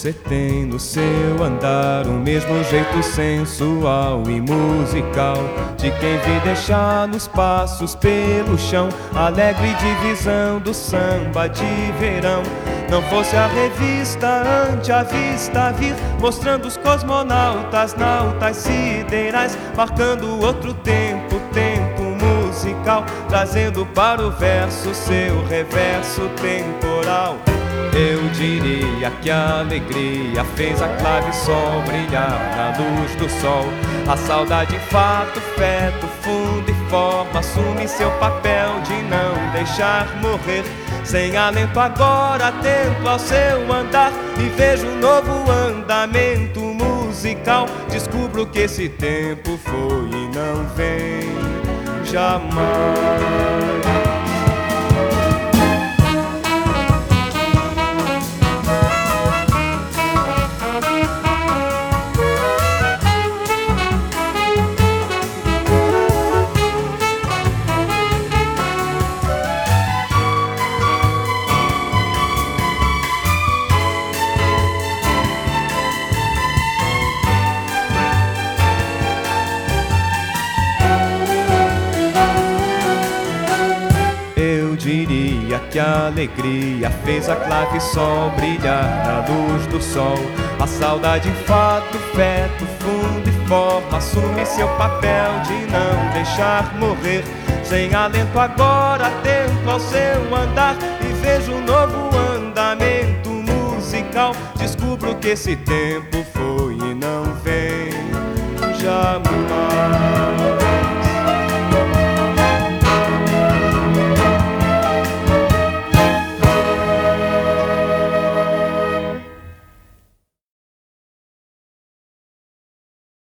Você tem no seu andar o mesmo jeito sensual e musical de quem vi deixar nos passos pelo chão alegre divisão do samba de verão. Não fosse a revista ante a vista vir mostrando os cosmonautas, nautas siderais, marcando outro tempo, tempo musical, trazendo para o verso seu reverso temporal. Eu diria que a alegria fez a clave sol brilhar na luz do sol. A saudade, fato, feto, fundo e forma, assume seu papel de não deixar morrer. Sem alento agora, atento ao seu andar e vejo um novo andamento musical. Descubro que esse tempo foi e não vem te amar. Jamais. que a alegria fez a clave sol brilhar na luz do sol. A saudade, fato, feto, fundo e forma, assume seu papel de não deixar morrer. Sem alento agora, atento ao seu andar e vejo um novo andamento musical. Descubro que esse tempo foi